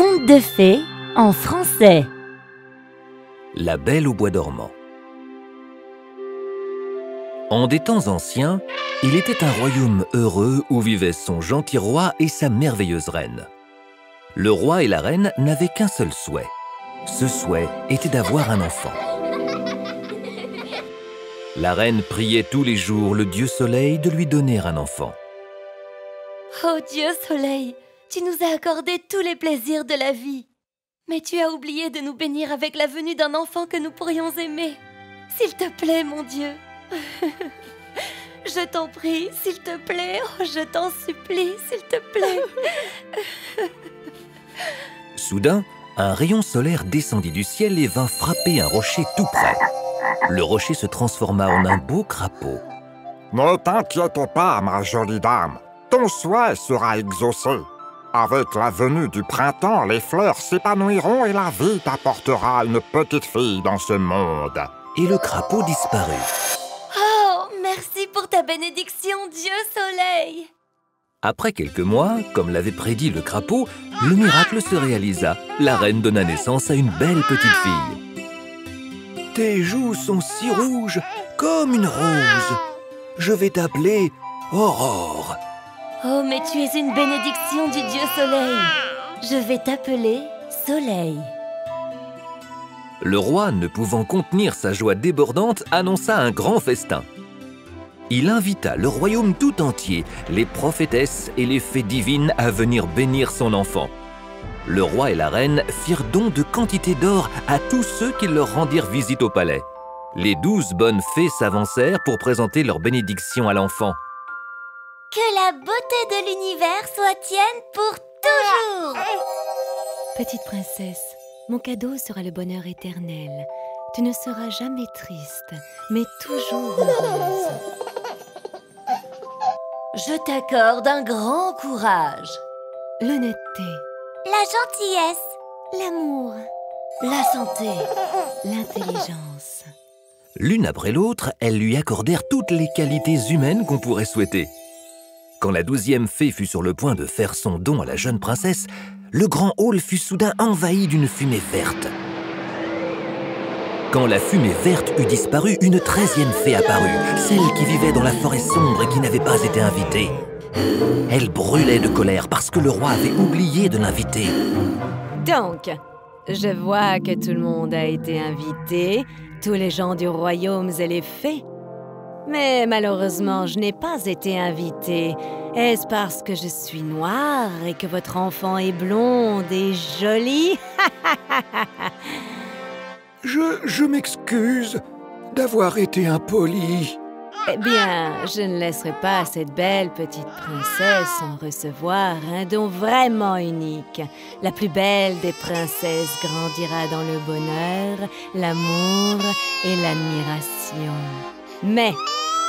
Conte de fées en français. La Belle au bois dormant. En des temps anciens, il était un royaume heureux où vivaient son gentil roi et sa merveilleuse reine. Le roi et la reine n'avaient qu'un seul souhait. Ce souhait était d'avoir un enfant. La reine priait tous les jours le dieu soleil de lui donner un enfant. Oh Dieu soleil, tu nous as accordé tous les plaisirs de la vie. Mais tu as oublié de nous bénir avec la venue d'un enfant que nous pourrions aimer. S'il te plaît, mon Dieu. je t'en prie, s'il te plaît. Oh, je t'en supplie, s'il te plaît. Soudain, un rayon solaire descendit du ciel et vint frapper un rocher tout près. Le rocher se transforma en un beau crapaud. Ne t'inquiète pas, ma jolie dame. Ton souhait sera exaucé. Avec la venue du printemps, les fleurs s'épanouiront et la vie t'apportera une petite fille dans ce monde. Et le crapaud disparut. Oh, merci pour ta bénédiction, Dieu Soleil. Après quelques mois, comme l'avait prédit le crapaud, le miracle se réalisa. La reine donna naissance à une belle petite fille. Tes joues sont si rouges, comme une rose. Je vais t'appeler Aurore. Oh, mais tu es une bénédiction du Dieu Soleil. Je vais t'appeler Soleil. Le roi, ne pouvant contenir sa joie débordante, annonça un grand festin. Il invita le royaume tout entier, les prophétesses et les fées divines à venir bénir son enfant. Le roi et la reine firent don de quantité d'or à tous ceux qui leur rendirent visite au palais. Les douze bonnes fées s'avancèrent pour présenter leur bénédiction à l'enfant. Que la beauté de l'univers soit tienne pour toujours Petite princesse, mon cadeau sera le bonheur éternel. Tu ne seras jamais triste, mais toujours heureuse. Je t'accorde un grand courage, L'honnêteté, la gentillesse, l'amour, la santé. l'intelligence. L'une après l'autre, elles lui accordèrent toutes les qualités humaines qu'on pourrait souhaiter. Quand la douzième fée fut sur le point de faire son don à la jeune princesse, le grand hall fut soudain envahi d'une fumée verte. Quand la fumée verte eut disparu, une treizième fée apparut, celle qui vivait dans la forêt sombre et qui n'avait pas été invitée. Elle brûlait de colère parce que le roi avait oublié de l'inviter. Donc, je vois que tout le monde a été invité, tous les gens du royaume et les fées. Mais malheureusement, je n'ai pas été invitée. Est-ce parce que je suis noire et que votre enfant est blonde et jolie? Je, je m'excuse d'avoir été impoli. Eh bien, je ne laisserai pas cette belle petite princesse sans recevoir un don vraiment unique. La plus belle des princesses grandira dans le bonheur, l'amour et l'admiration. Mais,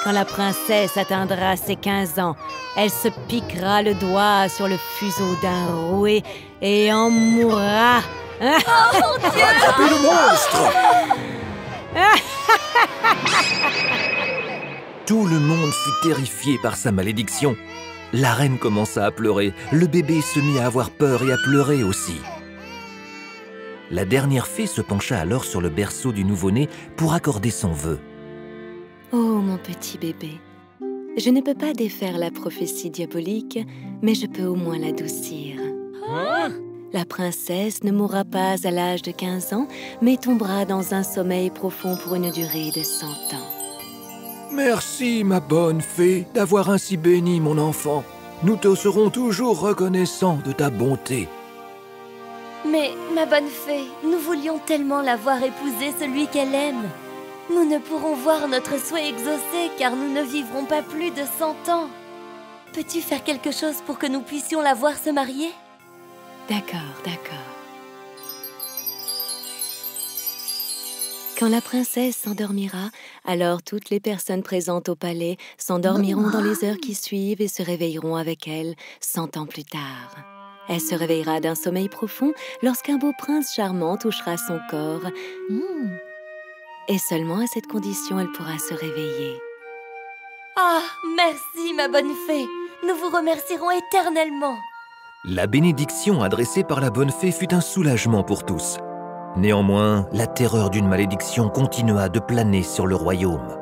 quand la princesse atteindra ses 15 ans, elle se piquera le doigt sur le fuseau d'un rouet et en mourra. Attrapez le monstre Tout le monde fut terrifié par sa malédiction. La reine commença à pleurer, le bébé se mit à avoir peur et à pleurer aussi. La dernière fée se pencha alors sur le berceau du nouveau-né pour accorder son vœu. Oh, mon petit bébé. Je ne peux pas défaire la prophétie diabolique, mais je peux au moins l'adoucir. La princesse ne mourra pas à l'âge de 15 ans, mais tombera dans un sommeil profond pour une durée de 100 ans. Merci, ma bonne fée, d'avoir ainsi béni mon enfant. Nous te serons toujours reconnaissants de ta bonté. Mais, ma bonne fée, nous voulions tellement la voir épouser celui qu'elle aime. Nous ne pourrons voir notre souhait exaucé car nous ne vivrons pas plus de 100 ans. Peux-tu faire quelque chose pour que nous puissions la voir se marier? D'accord, d'accord. Quand la princesse s'endormira, alors toutes les personnes présentes au palais s'endormiront dans les heures qui suivent et se réveilleront avec elle cent ans plus tard. Elle se réveillera d'un sommeil profond lorsqu'un beau prince charmant touchera son corps. Et seulement à cette condition, elle pourra se réveiller. Ah, merci, ma bonne fée. Nous vous remercierons éternellement. La bénédiction adressée par la bonne fée fut un soulagement pour tous. Néanmoins, la terreur d'une malédiction continua de planer sur le royaume.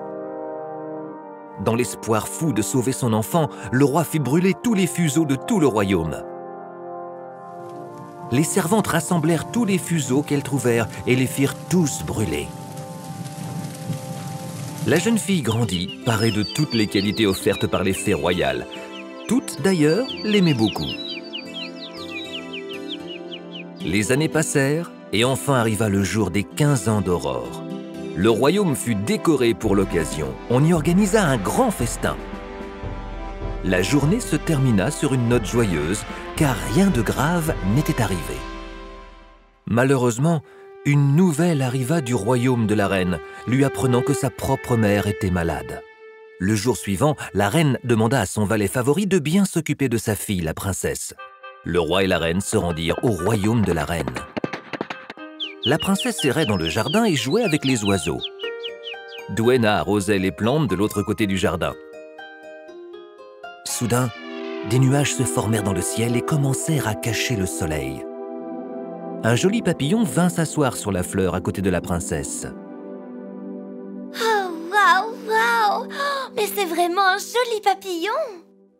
Dans l'espoir fou de sauver son enfant, le roi fit brûler tous les fuseaux de tout le royaume. Les servantes rassemblèrent tous les fuseaux qu'elles trouvèrent et les firent tous brûler. La jeune fille grandit, parée de toutes les qualités offertes par les fées royales. Toutes, d'ailleurs, l'aimaient beaucoup. Les années passèrent et enfin arriva le jour des 15 ans d'aurore. Le royaume fut décoré pour l'occasion. On y organisa un grand festin. La journée se termina sur une note joyeuse, car rien de grave n'était arrivé. Malheureusement, une nouvelle arriva du royaume de la reine, lui apprenant que sa propre mère était malade. Le jour suivant, la reine demanda à son valet favori de bien s'occuper de sa fille, la princesse. Le roi et la reine se rendirent au royaume de la reine la princesse errait dans le jardin et jouait avec les oiseaux. Douena arrosait les plantes de l'autre côté du jardin. Soudain, des nuages se formèrent dans le ciel et commencèrent à cacher le soleil. Un joli papillon vint s'asseoir sur la fleur à côté de la princesse. C'est vraiment un joli papillon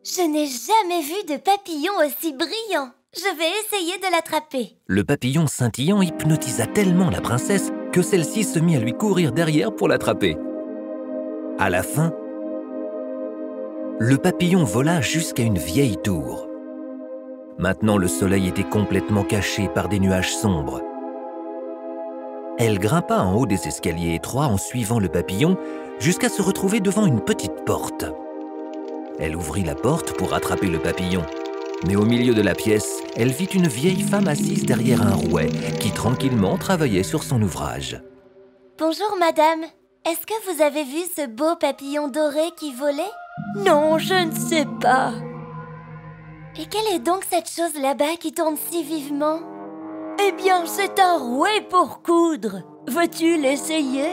Je n'ai jamais vu de papillon aussi brillant je vais essayer de l'attraper. Le papillon scintillant hypnotisa tellement la princesse que celle-ci se mit à lui courir derrière pour l'attraper. À la fin, le papillon vola jusqu'à une vieille tour. Maintenant, le soleil était complètement caché par des nuages sombres. Elle grimpa en haut des escaliers étroits en suivant le papillon jusqu'à se retrouver devant une petite porte. Elle ouvrit la porte pour attraper le papillon. Mais au milieu de la pièce, elle vit une vieille femme assise derrière un rouet qui tranquillement travaillait sur son ouvrage. Bonjour madame, est-ce que vous avez vu ce beau papillon doré qui volait? Non, je ne sais pas. Et quelle est donc cette chose là-bas qui tourne si vivement? Eh bien, c'est un rouet pour coudre. Veux-tu l'essayer?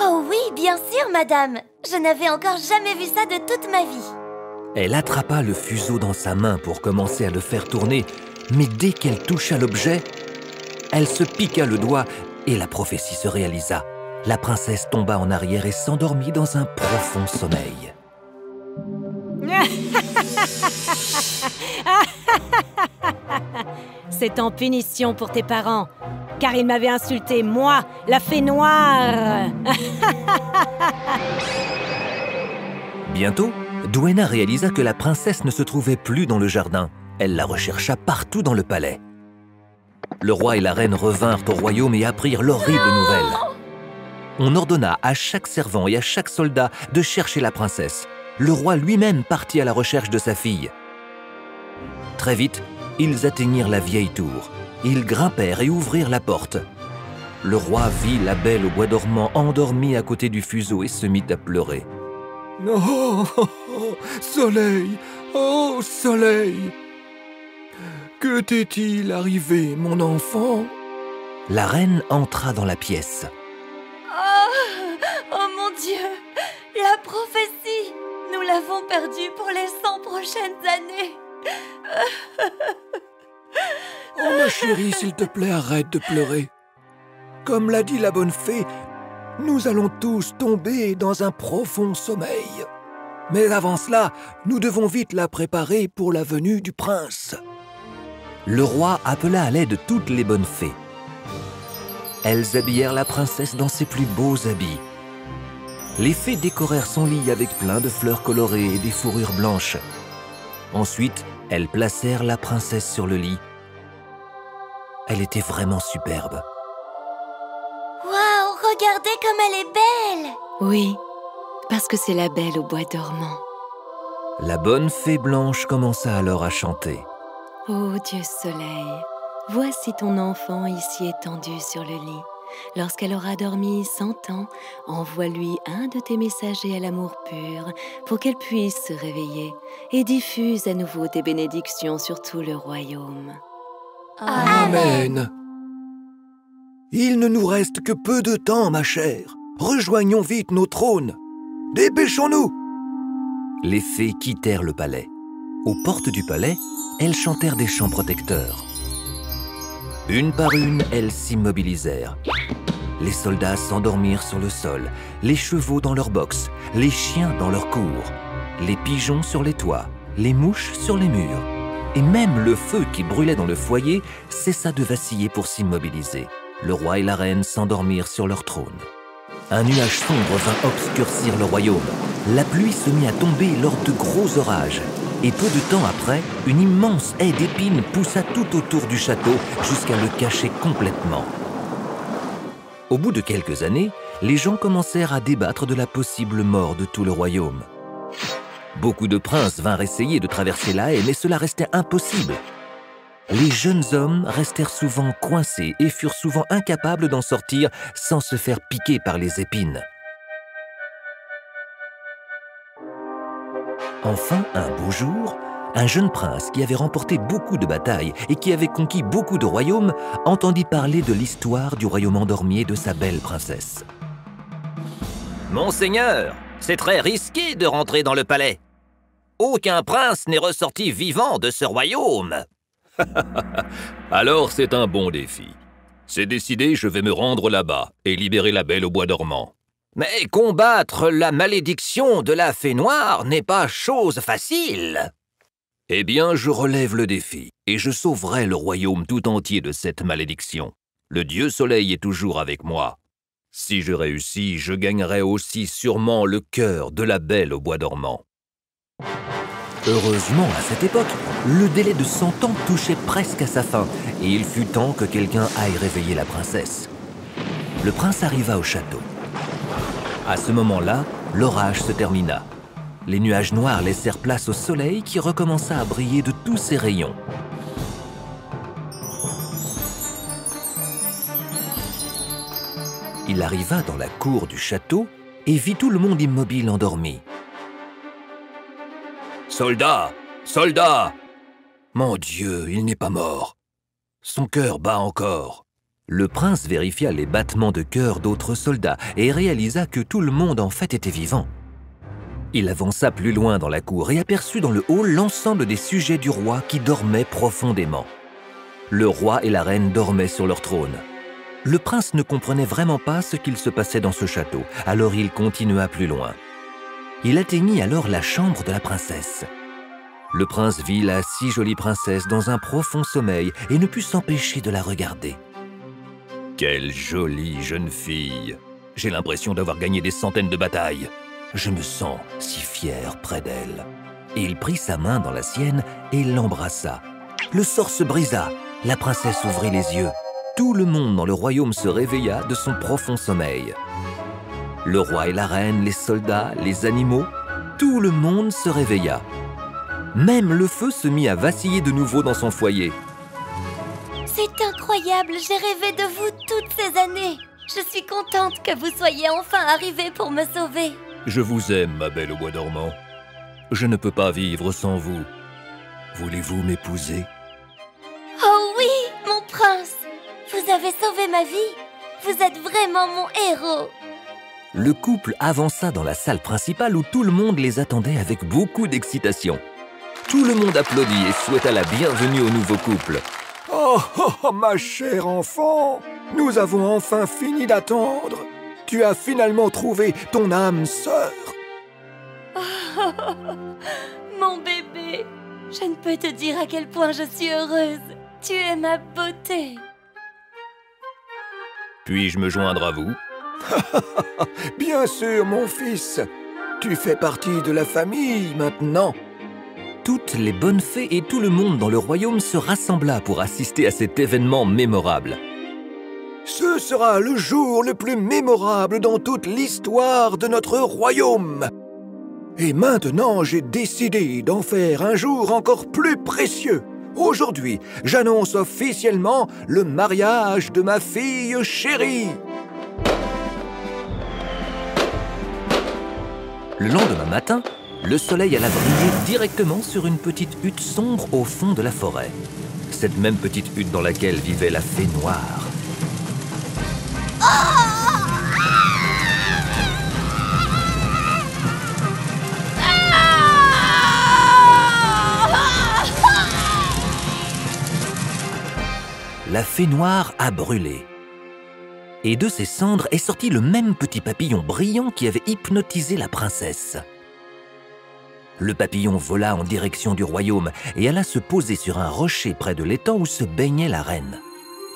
Oh oui, bien sûr, madame. Je n'avais encore jamais vu ça de toute ma vie. Elle attrapa le fuseau dans sa main pour commencer à le faire tourner, mais dès qu'elle toucha l'objet, elle se piqua le doigt et la prophétie se réalisa. La princesse tomba en arrière et s'endormit dans un profond sommeil. C'est en punition pour tes parents, car ils m'avaient insulté, moi, la fée noire. Bientôt, Douena réalisa que la princesse ne se trouvait plus dans le jardin. Elle la rechercha partout dans le palais. Le roi et la reine revinrent au royaume et apprirent l'horrible nouvelle. On ordonna à chaque servant et à chaque soldat de chercher la princesse. Le roi lui-même partit à la recherche de sa fille. Très vite, ils atteignirent la vieille tour. Ils grimpèrent et ouvrirent la porte. Le roi vit la belle au bois dormant endormie à côté du fuseau et se mit à pleurer. Oh, soleil, oh soleil Que t'est-il arrivé, mon enfant? La reine entra dans la pièce. Oh, oh mon Dieu La prophétie Nous l'avons perdue pour les cent prochaines années Oh ma chérie, s'il te plaît, arrête de pleurer. Comme l'a dit la bonne fée, nous allons tous tomber dans un profond sommeil. Mais avant cela, nous devons vite la préparer pour la venue du prince. Le roi appela à l'aide toutes les bonnes fées. Elles habillèrent la princesse dans ses plus beaux habits. Les fées décorèrent son lit avec plein de fleurs colorées et des fourrures blanches. Ensuite, elles placèrent la princesse sur le lit. Elle était vraiment superbe. Regardez comme elle est belle Oui, parce que c'est la belle au bois dormant. La bonne fée blanche commença alors à chanter. Ô Dieu soleil, voici ton enfant ici étendu sur le lit. Lorsqu'elle aura dormi cent ans, envoie-lui un de tes messagers à l'amour pur pour qu'elle puisse se réveiller et diffuse à nouveau tes bénédictions sur tout le royaume. Amen. Il ne nous reste que peu de temps, ma chère. Rejoignons vite nos trônes. Dépêchons-nous Les fées quittèrent le palais. Aux portes du palais, elles chantèrent des chants protecteurs. Une par une, elles s'immobilisèrent. Les soldats s'endormirent sur le sol, les chevaux dans leurs box, les chiens dans leurs cours, les pigeons sur les toits, les mouches sur les murs. Et même le feu qui brûlait dans le foyer cessa de vaciller pour s'immobiliser. Le roi et la reine s'endormirent sur leur trône. Un nuage sombre vint obscurcir le royaume. La pluie se mit à tomber lors de gros orages. Et peu de temps après, une immense haie d'épines poussa tout autour du château jusqu'à le cacher complètement. Au bout de quelques années, les gens commencèrent à débattre de la possible mort de tout le royaume. Beaucoup de princes vinrent essayer de traverser la haie, mais cela restait impossible. Les jeunes hommes restèrent souvent coincés et furent souvent incapables d'en sortir sans se faire piquer par les épines. Enfin, un beau jour, un jeune prince qui avait remporté beaucoup de batailles et qui avait conquis beaucoup de royaumes entendit parler de l'histoire du royaume endormi et de sa belle princesse. Monseigneur, c'est très risqué de rentrer dans le palais. Aucun prince n'est ressorti vivant de ce royaume. Alors c'est un bon défi. C'est décidé, je vais me rendre là-bas et libérer la belle au bois dormant. Mais combattre la malédiction de la fée noire n'est pas chose facile. Eh bien, je relève le défi, et je sauverai le royaume tout entier de cette malédiction. Le dieu soleil est toujours avec moi. Si je réussis, je gagnerai aussi sûrement le cœur de la belle au bois dormant. Heureusement, à cette époque, le délai de 100 ans touchait presque à sa fin, et il fut temps que quelqu'un aille réveiller la princesse. Le prince arriva au château. À ce moment-là, l'orage se termina. Les nuages noirs laissèrent place au soleil qui recommença à briller de tous ses rayons. Il arriva dans la cour du château et vit tout le monde immobile endormi. Soldat Soldat Mon Dieu, il n'est pas mort. Son cœur bat encore. Le prince vérifia les battements de cœur d'autres soldats et réalisa que tout le monde en fait était vivant. Il avança plus loin dans la cour et aperçut dans le hall l'ensemble des sujets du roi qui dormaient profondément. Le roi et la reine dormaient sur leur trône. Le prince ne comprenait vraiment pas ce qu'il se passait dans ce château, alors il continua plus loin. Il atteignit alors la chambre de la princesse. Le prince vit la si jolie princesse dans un profond sommeil et ne put s'empêcher de la regarder. Quelle jolie jeune fille J'ai l'impression d'avoir gagné des centaines de batailles. Je me sens si fier près d'elle. Et il prit sa main dans la sienne et l'embrassa. Le sort se brisa. La princesse ouvrit les yeux. Tout le monde dans le royaume se réveilla de son profond sommeil. Le roi et la reine, les soldats, les animaux, tout le monde se réveilla. Même le feu se mit à vaciller de nouveau dans son foyer. C'est incroyable, j'ai rêvé de vous toutes ces années. Je suis contente que vous soyez enfin arrivé pour me sauver. Je vous aime, ma belle au bois dormant. Je ne peux pas vivre sans vous. Voulez-vous m'épouser? Oh oui, mon prince Vous avez sauvé ma vie Vous êtes vraiment mon héros Le couple avança dans la salle principale où tout le monde les attendait avec beaucoup d'excitation. Tout le monde applaudit et souhaita la bienvenue au nouveau couple. Oh, oh, oh, ma chère enfant Nous avons enfin fini d'attendre. Tu as finalement trouvé ton âme sœur. Mon bébé Je ne peux te dire à quel point je suis heureuse. Tu es ma beauté. Puis-je me joindre à vous? Bien sûr, mon fils. Tu fais partie de la famille maintenant. Toutes les bonnes fées et tout le monde dans le royaume se rassembla pour assister à cet événement mémorable. Ce sera le jour le plus mémorable dans toute l'histoire de notre royaume. Et maintenant, j'ai décidé d'en faire un jour encore plus précieux. Aujourd'hui, j'annonce officiellement le mariage de ma fille chérie. Le lendemain matin, le soleil alla briller directement sur une petite hutte sombre au fond de la forêt. Cette même petite hutte dans laquelle vivait la fée noire. La fée noire a brûlé. Et de ses cendres est sorti le même petit papillon brillant qui avait hypnotisé la princesse. Le papillon vola en direction du royaume et alla se poser sur un rocher près de l'étang où se baignait la reine.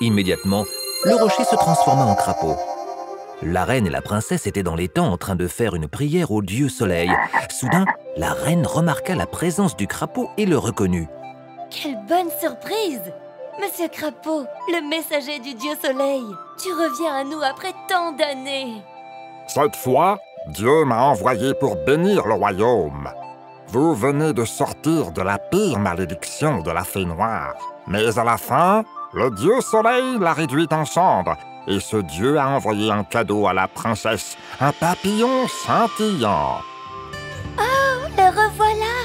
Immédiatement, le rocher se transforma en crapaud. La reine et la princesse étaient dans l'étang en train de faire une prière au dieu soleil. Soudain, la reine remarqua la présence du crapaud et le reconnut. Quelle bonne surprise Monsieur Crapaud, le messager du dieu soleil, tu reviens à nous après tant d'années. Cette fois, Dieu m'a envoyé pour bénir le royaume. Vous venez de sortir de la pire malédiction de la fée noire. Mais à la fin, le dieu soleil l'a réduite en cendres. Et ce dieu a envoyé un cadeau à la princesse, un papillon scintillant. Oh, le revoilà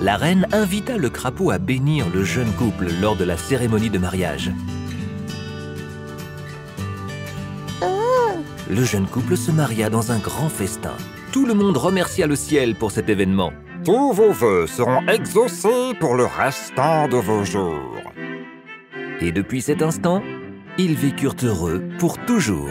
La reine invita le crapaud à bénir le jeune couple lors de la cérémonie de mariage. Le jeune couple se maria dans un grand festin. Tout le monde remercia le ciel pour cet événement. Tous vos vœux seront exaucés pour le restant de vos jours. Et depuis cet instant, ils vécurent heureux pour toujours.